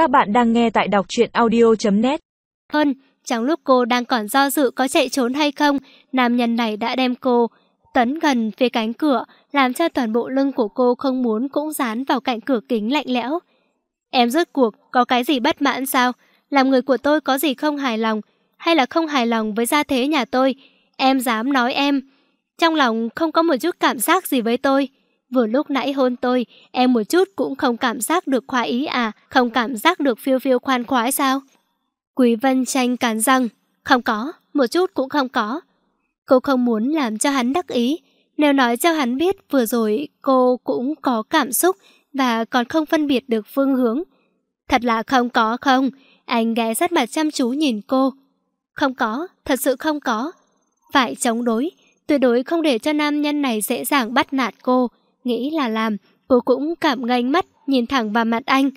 Các bạn đang nghe tại đọc truyện audio.net Hơn, trong lúc cô đang còn do dự có chạy trốn hay không, nam nhân này đã đem cô tấn gần phía cánh cửa, làm cho toàn bộ lưng của cô không muốn cũng dán vào cạnh cửa kính lạnh lẽo. Em rốt cuộc có cái gì bất mãn sao? Làm người của tôi có gì không hài lòng? Hay là không hài lòng với gia thế nhà tôi? Em dám nói em. Trong lòng không có một chút cảm giác gì với tôi. Vừa lúc nãy hôn tôi, em một chút cũng không cảm giác được khoái ý à, không cảm giác được phiêu phiêu khoan khoái sao? Quý Vân tranh cắn răng, không có, một chút cũng không có. Cô không muốn làm cho hắn đắc ý, nếu nói cho hắn biết vừa rồi cô cũng có cảm xúc và còn không phân biệt được phương hướng. Thật là không có không, anh ghé sát mặt chăm chú nhìn cô. Không có, thật sự không có. Phải chống đối, tuyệt đối không để cho nam nhân này dễ dàng bắt nạt cô. Nghĩ là làm, cô cũng cảm nganh mắt nhìn thẳng vào mặt anh.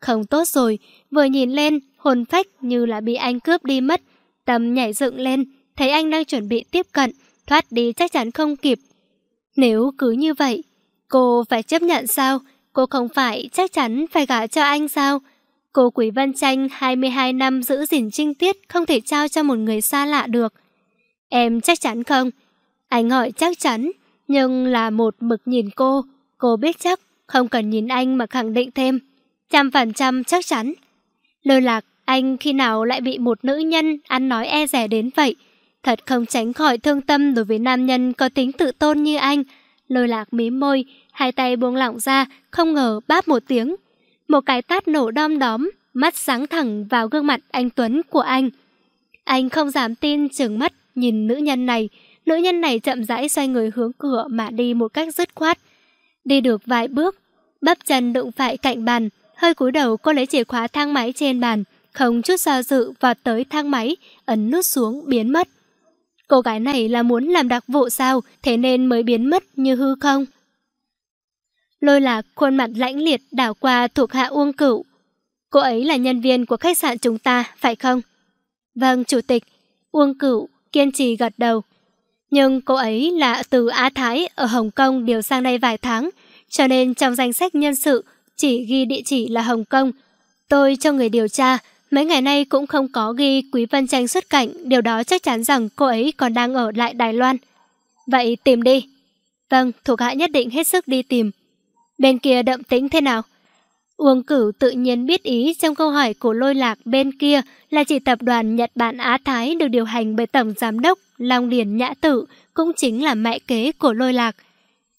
Không tốt rồi, vừa nhìn lên, hồn phách như là bị anh cướp đi mất. Tâm nhảy dựng lên, thấy anh đang chuẩn bị tiếp cận, thoát đi chắc chắn không kịp. Nếu cứ như vậy, cô phải chấp nhận sao? Cô không phải chắc chắn phải gả cho anh sao? Cô Quý Văn Tranh 22 năm giữ gìn trinh tiết không thể trao cho một người xa lạ được. Em chắc chắn không? Anh hỏi chắc chắn, nhưng là một mực nhìn cô. Cô biết chắc, không cần nhìn anh mà khẳng định thêm. Trăm phần trăm chắc chắn. Lơ lạc, anh khi nào lại bị một nữ nhân ăn nói e rẻ đến vậy? Thật không tránh khỏi thương tâm đối với nam nhân có tính tự tôn như anh. Lôi lạc mím môi, hai tay buông lỏng ra, không ngờ báp một tiếng. Một cái tát nổ đom đóm, mắt sáng thẳng vào gương mặt anh Tuấn của anh. Anh không dám tin chừng mắt nhìn nữ nhân này. Nữ nhân này chậm rãi xoay người hướng cửa mà đi một cách dứt khoát. Đi được vài bước, bắp chân đụng phải cạnh bàn, hơi cúi đầu cô lấy chìa khóa thang máy trên bàn, không chút do dự vọt tới thang máy, ấn nút xuống biến mất. Cô gái này là muốn làm đặc vụ sao, thế nên mới biến mất như hư không? Lôi lạc khuôn mặt lãnh liệt đảo qua thuộc hạ Uông Cửu. Cô ấy là nhân viên của khách sạn chúng ta, phải không? Vâng, chủ tịch. Uông Cửu kiên trì gật đầu. Nhưng cô ấy là từ Á Thái ở Hồng Kông điều sang đây vài tháng, cho nên trong danh sách nhân sự chỉ ghi địa chỉ là Hồng Kông. Tôi cho người điều tra, mấy ngày nay cũng không có ghi Quý Vân Tranh xuất cảnh, điều đó chắc chắn rằng cô ấy còn đang ở lại Đài Loan. Vậy tìm đi. Vâng, thuộc hạ nhất định hết sức đi tìm. Bên kia đậm tĩnh thế nào? Uông Cửu tự nhiên biết ý trong câu hỏi của lôi lạc bên kia là chỉ tập đoàn Nhật Bản Á Thái được điều hành bởi Tổng Giám đốc Long Điền Nhã Tử, cũng chính là mẹ kế của lôi lạc.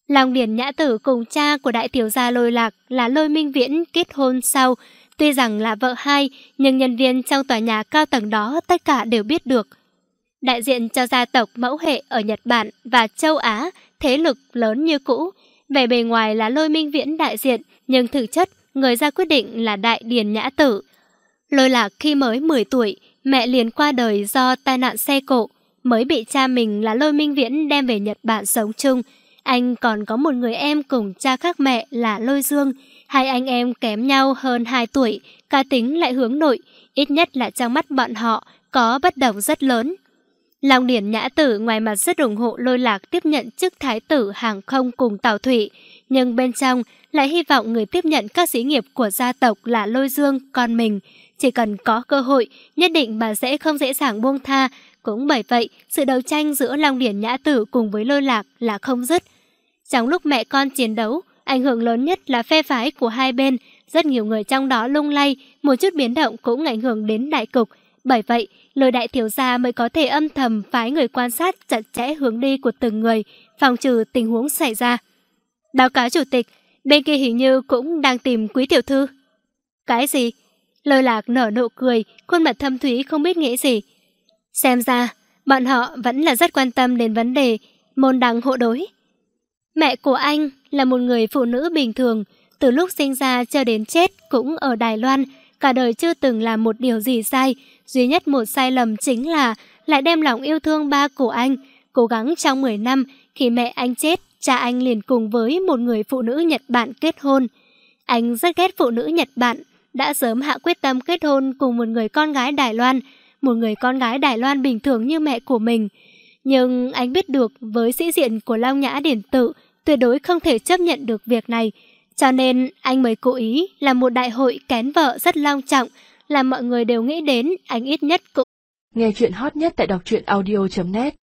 Long Điền Nhã Tử cùng cha của đại tiểu gia lôi lạc là lôi minh viễn kết hôn sau. Tuy rằng là vợ hai, nhưng nhân viên trong tòa nhà cao tầng đó tất cả đều biết được. Đại diện cho gia tộc mẫu hệ ở Nhật Bản và châu Á, thế lực lớn như cũ. Vẻ bề ngoài là lôi minh viễn đại diện, nhưng thực chất người ra quyết định là Đại Điền Nhã Tử. Lôi lạc khi mới 10 tuổi, mẹ liền qua đời do tai nạn xe cộ, mới bị cha mình là Lôi Minh Viễn đem về Nhật Bản sống chung. Anh còn có một người em cùng cha khác mẹ là Lôi Dương. Hai anh em kém nhau hơn 2 tuổi, cá tính lại hướng nội, ít nhất là trong mắt bọn họ có bất đồng rất lớn. Long Điển Nhã Tử ngoài mặt rất ủng hộ lôi lạc tiếp nhận chức thái tử hàng không cùng Tàu Thủy, nhưng bên trong lại hy vọng người tiếp nhận các sĩ nghiệp của gia tộc là lôi dương, con mình. Chỉ cần có cơ hội, nhất định bà sẽ không dễ dàng buông tha. Cũng bởi vậy, sự đấu tranh giữa Long Điển Nhã Tử cùng với lôi lạc là không dứt. Trong lúc mẹ con chiến đấu, ảnh hưởng lớn nhất là phe phái của hai bên. Rất nhiều người trong đó lung lay, một chút biến động cũng ảnh hưởng đến đại cục. Bởi vậy, lôi đại tiểu gia mới có thể âm thầm phái người quan sát chặt chẽ hướng đi của từng người, phòng trừ tình huống xảy ra. Báo cáo chủ tịch, bên kia hình như cũng đang tìm quý tiểu thư. Cái gì? Lôi lạc nở nụ cười, khuôn mặt thâm thúy không biết nghĩ gì. Xem ra, bọn họ vẫn là rất quan tâm đến vấn đề môn đăng hộ đối. Mẹ của anh là một người phụ nữ bình thường, từ lúc sinh ra cho đến chết cũng ở Đài Loan, cả đời chưa từng làm một điều gì sai, duy nhất một sai lầm chính là lại đem lòng yêu thương ba của anh, cố gắng trong 10 năm khi mẹ anh chết, cha anh liền cùng với một người phụ nữ Nhật Bản kết hôn. Anh rất ghét phụ nữ Nhật Bản, đã sớm hạ quyết tâm kết hôn cùng một người con gái Đài Loan, một người con gái Đài Loan bình thường như mẹ của mình. Nhưng anh biết được với sĩ diện của Long Nhã Điển Tự tuyệt đối không thể chấp nhận được việc này. Cho nên anh mới cố ý làm một đại hội kén vợ rất long trọng, làm mọi người đều nghĩ đến anh ít nhất cũng. Nghe chuyện hot nhất tại đọc truyện audio.net